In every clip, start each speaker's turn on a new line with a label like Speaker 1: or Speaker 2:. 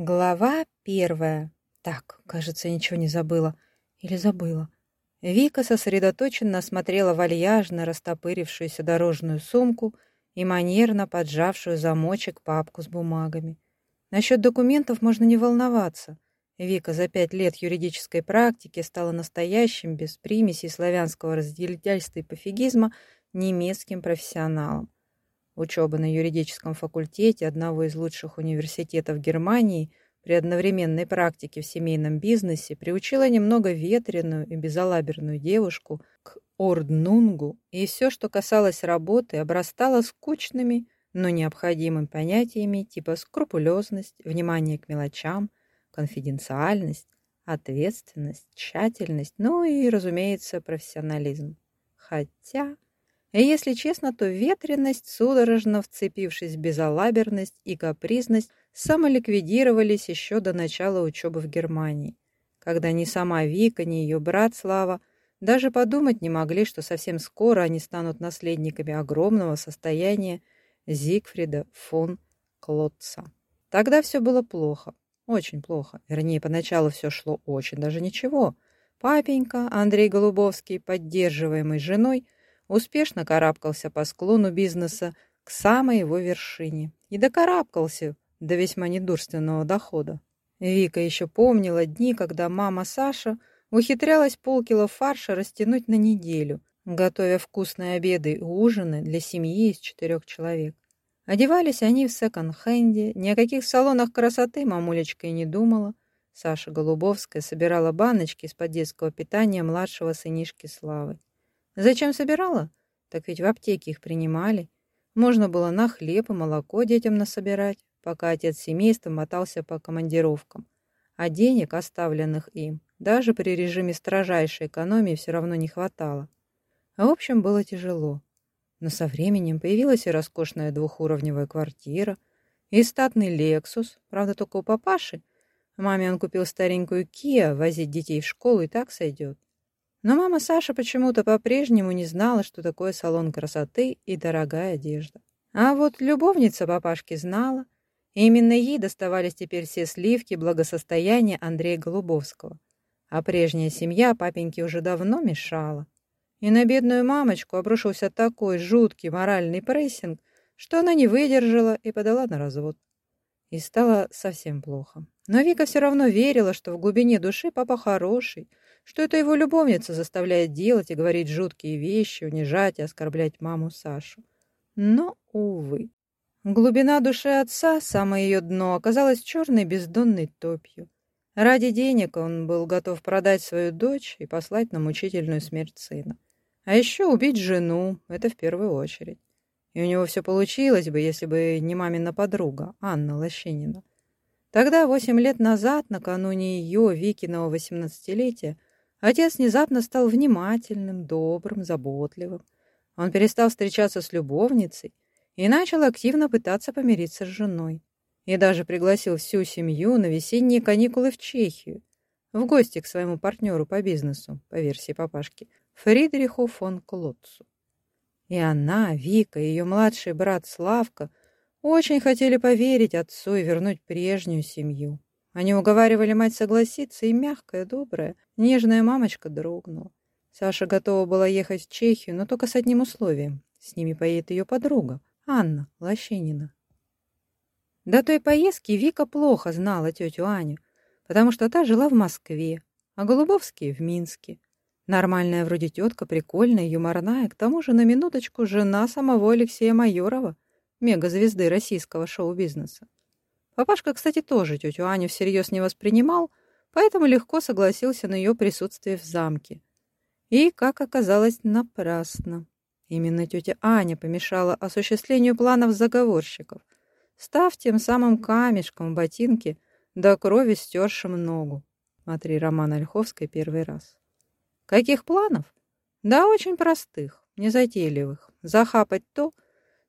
Speaker 1: Глава первая. Так, кажется, ничего не забыла. Или забыла. Вика сосредоточенно смотрела вальяжно растопырившуюся дорожную сумку и манерно поджавшую замочек папку с бумагами. Насчет документов можно не волноваться. Вика за пять лет юридической практики стала настоящим, без примесей славянского разделительства и пофигизма, немецким профессионалом. Учеба на юридическом факультете одного из лучших университетов Германии при одновременной практике в семейном бизнесе приучила немного ветреную и безалаберную девушку к орднунгу, и все, что касалось работы, обрастало скучными, но необходимыми понятиями типа скрупулезность, внимание к мелочам, конфиденциальность, ответственность, тщательность, ну и, разумеется, профессионализм. Хотя... И если честно, то ветренность, судорожно вцепившись в безалаберность и капризность, самоликвидировались еще до начала учебы в Германии, когда ни сама Вика, ни ее брат Слава даже подумать не могли, что совсем скоро они станут наследниками огромного состояния Зигфрида фон Клотца. Тогда все было плохо, очень плохо. Вернее, поначалу все шло очень даже ничего. Папенька, Андрей Голубовский, поддерживаемый женой, успешно карабкался по склону бизнеса к самой его вершине и докарабкался до весьма недурственного дохода. Вика еще помнила дни, когда мама Саша ухитрялась полкило фарша растянуть на неделю, готовя вкусные обеды и ужины для семьи из четырех человек. Одевались они в секонд-хенде, ни о каких салонах красоты мамулечка и не думала. Саша Голубовская собирала баночки из-под детского питания младшего сынишки Славы. Зачем собирала? Так ведь в аптеке их принимали. Можно было на хлеб и молоко детям насобирать, пока отец семейства мотался по командировкам. А денег, оставленных им, даже при режиме строжайшей экономии все равно не хватало. А в общем, было тяжело. Но со временем появилась и роскошная двухуровневая квартира, и статный «Лексус», правда, только у папаши. Маме он купил старенькую «Киа», возить детей в школу и так сойдет. Но мама Саша почему-то по-прежнему не знала, что такое салон красоты и дорогая одежда. А вот любовница папашки знала, и именно ей доставались теперь все сливки благосостояния Андрея Голубовского. А прежняя семья папеньке уже давно мешала. И на бедную мамочку обрушился такой жуткий моральный прессинг, что она не выдержала и подала на развод. И стало совсем плохо. Но Вика все равно верила, что в глубине души папа хороший, что это его любовница заставляет делать и говорить жуткие вещи, унижать и оскорблять маму Сашу. Но, увы. Глубина души отца, самое ее дно, оказалось черной бездонной топью. Ради денег он был готов продать свою дочь и послать на мучительную смерть сына. А еще убить жену, это в первую очередь. И у него все получилось бы, если бы не мамина подруга, Анна Лощинина. Тогда, восемь лет назад, накануне ее, Викиного восемнадцатилетия, Отец внезапно стал внимательным, добрым, заботливым. Он перестал встречаться с любовницей и начал активно пытаться помириться с женой. И даже пригласил всю семью на весенние каникулы в Чехию, в гости к своему партнеру по бизнесу, по версии папашки, Фридриху фон Клотцу. И она, Вика, ее младший брат Славка очень хотели поверить отцу и вернуть прежнюю семью. Они уговаривали мать согласиться, и мягкая, добрая, нежная мамочка дрогнула. Саша готова была ехать в Чехию, но только с одним условием. С ними поедет ее подруга, Анна Лощинина. До той поездки Вика плохо знала тетю Аню, потому что та жила в Москве, а Голубовские в Минске. Нормальная вроде тетка, прикольная, юморная, к тому же на минуточку жена самого Алексея Майорова, мегазвезды российского шоу-бизнеса. Папашка, кстати, тоже тетю Аню всерьез не воспринимал, поэтому легко согласился на ее присутствие в замке. И, как оказалось, напрасно. Именно тетя Аня помешала осуществлению планов заговорщиков, став тем самым камешком в ботинке, до крови стершим ногу. Смотри роман Ольховской первый раз. Каких планов? Да очень простых, незатейливых. Захапать то,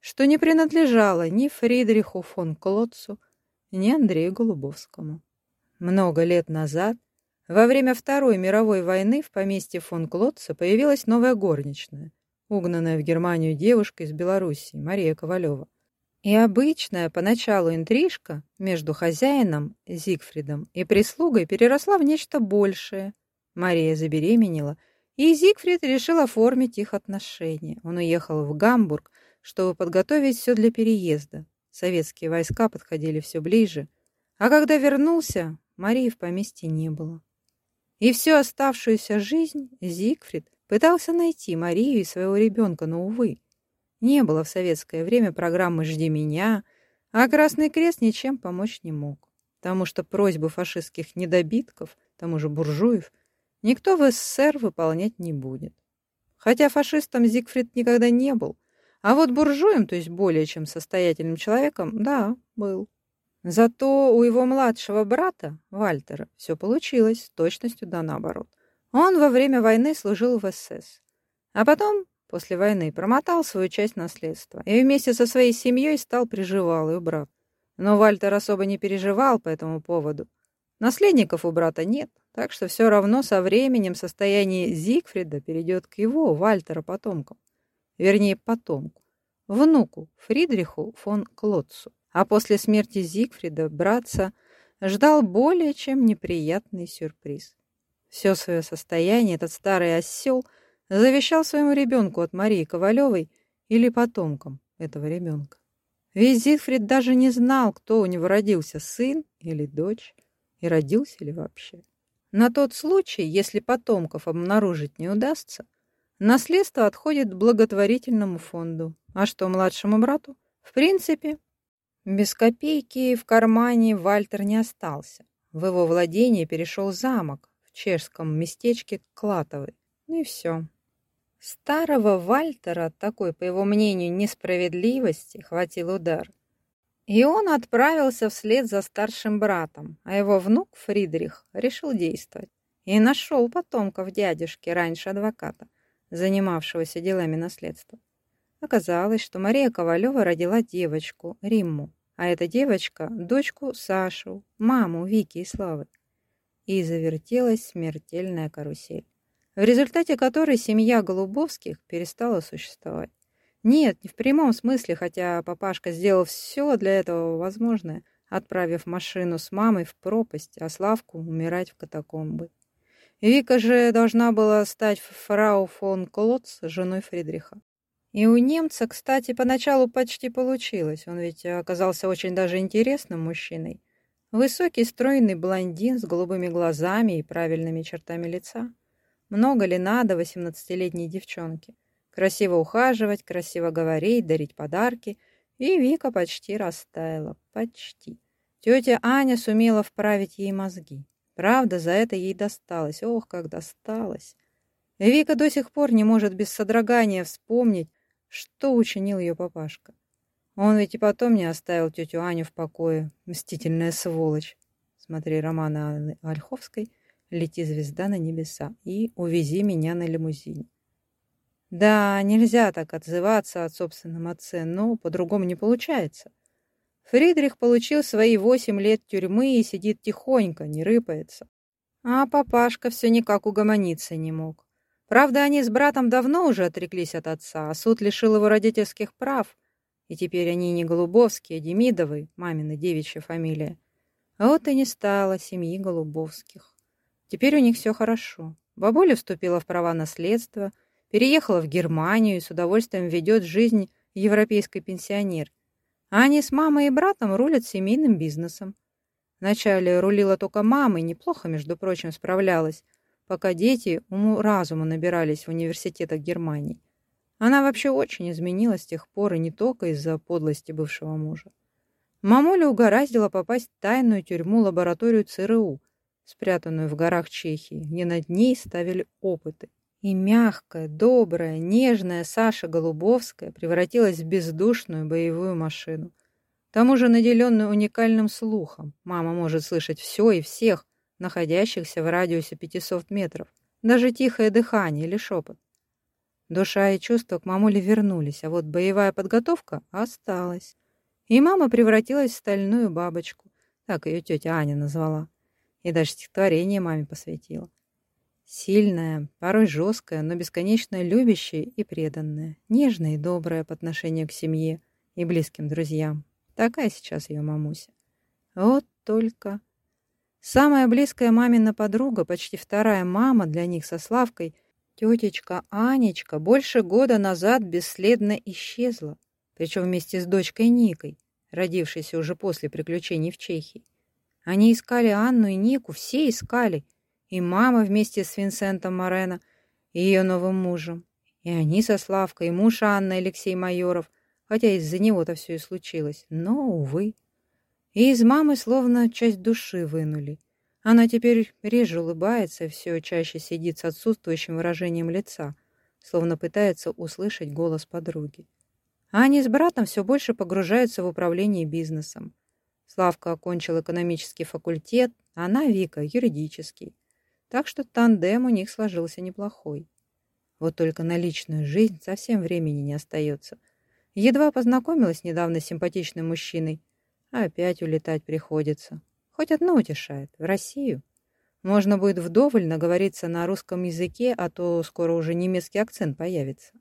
Speaker 1: что не принадлежало ни Фридриху фон Клотцу, ни Андрею Голубовскому. Много лет назад, во время Второй мировой войны в поместье фон Клотца появилась новая горничная, угнанная в Германию девушка из Белоруссии, Мария Ковалева. И обычная поначалу интрижка между хозяином Зигфридом и прислугой переросла в нечто большее. Мария забеременела, и Зигфрид решил оформить их отношения. Он уехал в Гамбург, чтобы подготовить все для переезда. Советские войска подходили все ближе. А когда вернулся, Марии в поместье не было. И всю оставшуюся жизнь Зигфрид пытался найти Марию и своего ребенка, но, увы, не было в советское время программы «Жди меня», а Красный Крест ничем помочь не мог, потому что просьбы фашистских недобитков, тому же буржуев, никто в СССР выполнять не будет. Хотя фашистом Зигфрид никогда не был, а вот буржуем, то есть более чем состоятельным человеком, да, был. Зато у его младшего брата, Вальтера, все получилось с точностью да наоборот. Он во время войны служил в СС. А потом после войны промотал свою часть наследства и вместе со своей семьей стал приживалый брат. Но Вальтер особо не переживал по этому поводу. Наследников у брата нет, так что все равно со временем состояние Зигфрида перейдет к его, Вальтера, потомкам. Вернее, потомку, внуку Фридриху фон Клотцу. А после смерти Зигфрида братца ждал более чем неприятный сюрприз. Все свое состояние этот старый осел – завещал своему ребенку от Марии Ковалевой или потомкам этого ребенка. Ведь Зигфрид даже не знал, кто у него родился, сын или дочь, и родился ли вообще. На тот случай, если потомков обнаружить не удастся, наследство отходит благотворительному фонду. А что младшему брату? В принципе, без копейки в кармане Вальтер не остался. В его владение перешел замок в чешском местечке Клатовый. Ну и все. Старого Вальтера такой, по его мнению, несправедливости хватил удар. И он отправился вслед за старшим братом, а его внук Фридрих решил действовать. И нашел потомков дядюшки раньше адвоката, занимавшегося делами наследства. Оказалось, что Мария Ковалева родила девочку, Римму, а эта девочка – дочку Сашу, маму Вики и Славы. И завертелась смертельная карусель в результате которой семья Голубовских перестала существовать. Нет, не в прямом смысле, хотя папашка сделал все для этого возможное, отправив машину с мамой в пропасть, а Славку умирать в катакомбы. Вика же должна была стать фрау фон Клотц женой Фридриха. И у немца, кстати, поначалу почти получилось. Он ведь оказался очень даже интересным мужчиной. Высокий, стройный блондин с голубыми глазами и правильными чертами лица. Много ли надо восемнадцатилетней девчонке? Красиво ухаживать, красиво говорить, дарить подарки. И Вика почти растаяла. Почти. Тетя Аня сумела вправить ей мозги. Правда, за это ей досталось. Ох, как досталось. Вика до сих пор не может без содрогания вспомнить, что учинил ее папашка. Он ведь и потом не оставил тетю Аню в покое. Мстительная сволочь. Смотри романа Анны Ольховской лети звезда на небеса и увези меня на лимузине. Да, нельзя так отзываться от собственном отце, но по-другому не получается. Фридрих получил свои восемь лет тюрьмы и сидит тихонько, не рыпается. А папашка все никак угомониться не мог. Правда, они с братом давно уже отреклись от отца, а суд лишил его родительских прав, и теперь они не Голубовские, а Демидовы, мамина девичья фамилия. А вот и не стало семьи Голубовских. Теперь у них все хорошо. Бабуля вступила в права наследства, переехала в Германию и с удовольствием ведет жизнь европейской пенсионер. Они с мамой и братом рулят семейным бизнесом. Вначале рулила только мама и неплохо, между прочим, справлялась, пока дети уму-разуму набирались в университетах Германии. Она вообще очень изменилась с тех пор, и не только из-за подлости бывшего мужа. Мамуля угораздила попасть в тайную тюрьму-лабораторию ЦРУ, спрятанную в горах Чехии, где над ней ставили опыты. И мягкая, добрая, нежная Саша Голубовская превратилась в бездушную боевую машину. К тому же наделенную уникальным слухом. Мама может слышать все и всех, находящихся в радиусе 500 метров. Даже тихое дыхание или шепот. Душа и чувства к мамуле вернулись, а вот боевая подготовка осталась. И мама превратилась в стальную бабочку. Так ее тетя Аня назвала и даже стихотворение маме посвятила. Сильная, порой жесткая, но бесконечно любящая и преданная, нежная и добрая по отношению к семье и близким друзьям. Такая сейчас ее мамуся. Вот только... Самая близкая мамина подруга, почти вторая мама для них со Славкой, тетечка Анечка, больше года назад бесследно исчезла, причем вместе с дочкой Никой, родившейся уже после приключений в Чехии. Они искали Анну и Нику, все искали, и мама вместе с Винсентом Морено и ее новым мужем, и они со Славкой, и муж Анны Алексей Майоров, хотя из-за него-то все и случилось, но, увы. И из мамы словно часть души вынули. Она теперь реже улыбается все чаще сидит с отсутствующим выражением лица, словно пытается услышать голос подруги. А они с братом все больше погружаются в управление бизнесом. Славка окончил экономический факультет, а она, Вика, юридический. Так что тандем у них сложился неплохой. Вот только на личную жизнь совсем времени не остается. Едва познакомилась недавно с симпатичным мужчиной, а опять улетать приходится. Хоть одно утешает — в Россию. Можно будет вдоволь наговориться на русском языке, а то скоро уже немецкий акцент появится.